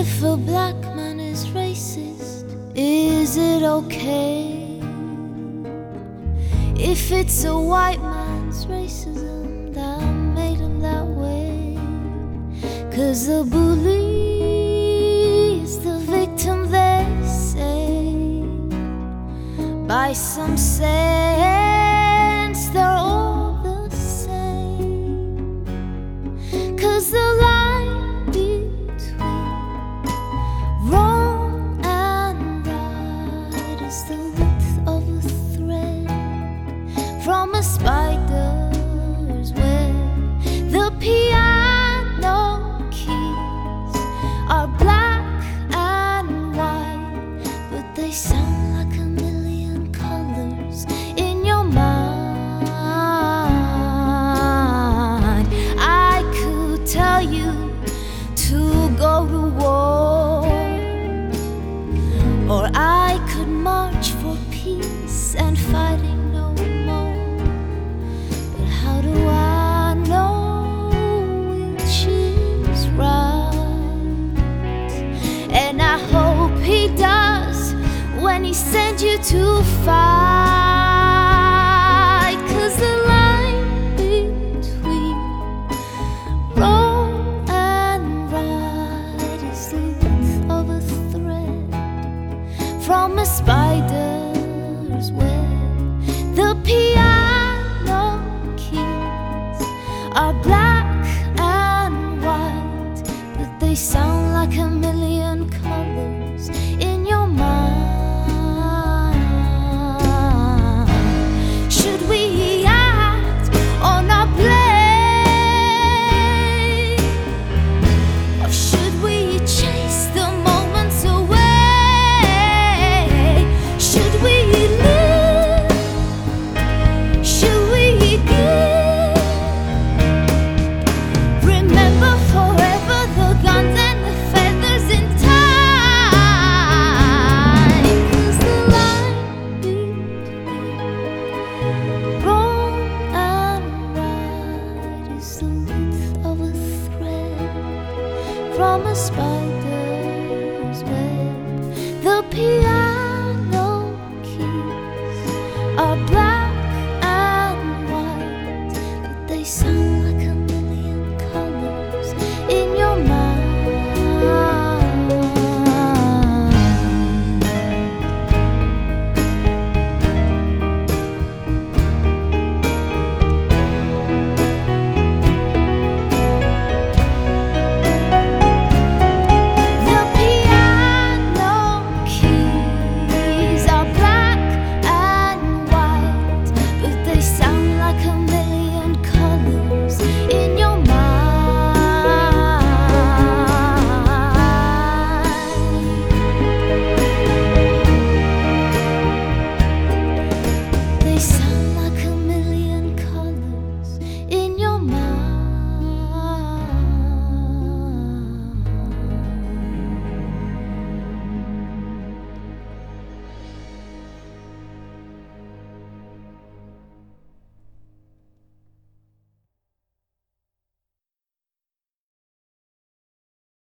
If a black man is racist, is it okay? If it's a white man's racism that made him that way, cause the bully is the victim, they say. By some sense, I hope he does when he sends you to fight. Cause the line between wrong and right is the width of a thread from a spider. spot.